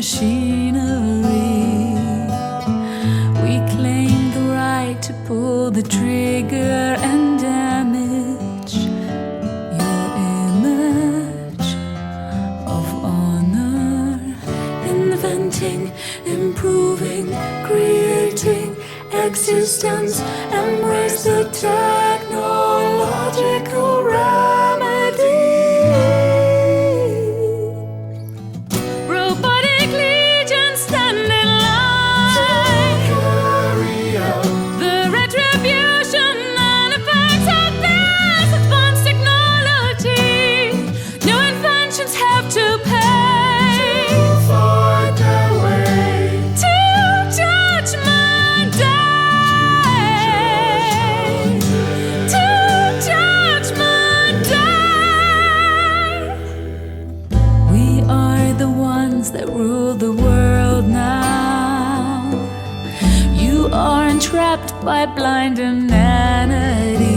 machinery. We claim the right to pull the trigger and damage your image of honor. Inventing, improving, creating existence. Embrace the technological ones that rule the world now. You are entrapped by blind humanity.